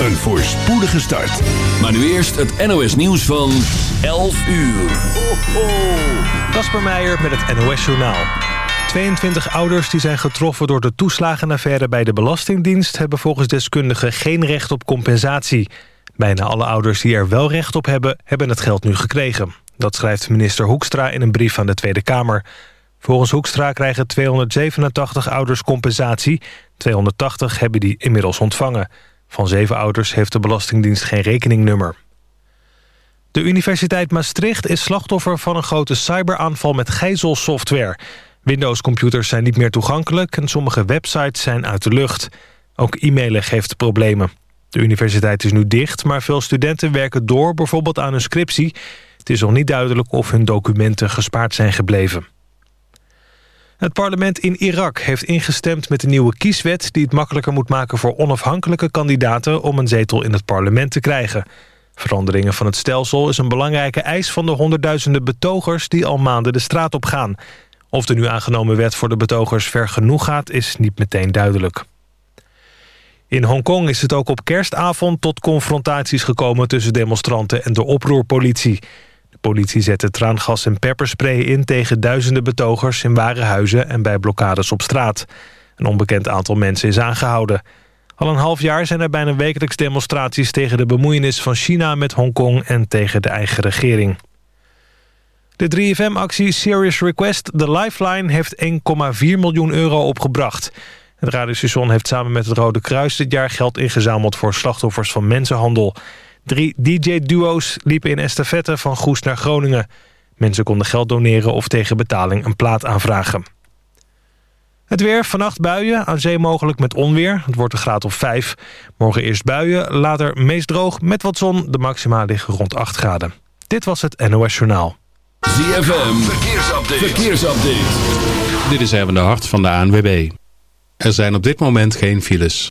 een voorspoedige start. Maar nu eerst het NOS nieuws van 11 uur. Kasper Meijer met het NOS Journaal. 22 ouders die zijn getroffen door de toeslagenaffaire bij de Belastingdienst... hebben volgens deskundigen geen recht op compensatie. Bijna alle ouders die er wel recht op hebben, hebben het geld nu gekregen. Dat schrijft minister Hoekstra in een brief aan de Tweede Kamer. Volgens Hoekstra krijgen 287 ouders compensatie. 280 hebben die inmiddels ontvangen. Van zeven ouders heeft de Belastingdienst geen rekeningnummer. De Universiteit Maastricht is slachtoffer van een grote cyberaanval met gijzelsoftware. Windows-computers zijn niet meer toegankelijk en sommige websites zijn uit de lucht. Ook e-mailen geeft problemen. De universiteit is nu dicht, maar veel studenten werken door, bijvoorbeeld aan hun scriptie. Het is nog niet duidelijk of hun documenten gespaard zijn gebleven. Het parlement in Irak heeft ingestemd met de nieuwe kieswet... die het makkelijker moet maken voor onafhankelijke kandidaten... om een zetel in het parlement te krijgen. Veranderingen van het stelsel is een belangrijke eis van de honderdduizenden betogers... die al maanden de straat op gaan. Of de nu aangenomen wet voor de betogers ver genoeg gaat... is niet meteen duidelijk. In Hongkong is het ook op kerstavond tot confrontaties gekomen... tussen demonstranten en de oproerpolitie... Politie zette traangas en pepperspray in tegen duizenden betogers in warenhuizen en bij blokkades op straat. Een onbekend aantal mensen is aangehouden. Al een half jaar zijn er bijna wekelijks demonstraties tegen de bemoeienis van China met Hongkong en tegen de eigen regering. De 3FM-actie Serious Request, The Lifeline, heeft 1,4 miljoen euro opgebracht. Het radiostation heeft samen met het Rode Kruis dit jaar geld ingezameld voor slachtoffers van mensenhandel. Drie DJ-duo's liepen in estafette van Goes naar Groningen. Mensen konden geld doneren of tegen betaling een plaat aanvragen. Het weer, vannacht buien, aan zee mogelijk met onweer. Het wordt een graad of 5. Morgen eerst buien, later meest droog met wat zon. De maxima liggen rond 8 graden. Dit was het NOS Journaal. ZFM, verkeersupdate. verkeersupdate. Dit is even de hart van de ANWB. Er zijn op dit moment geen files.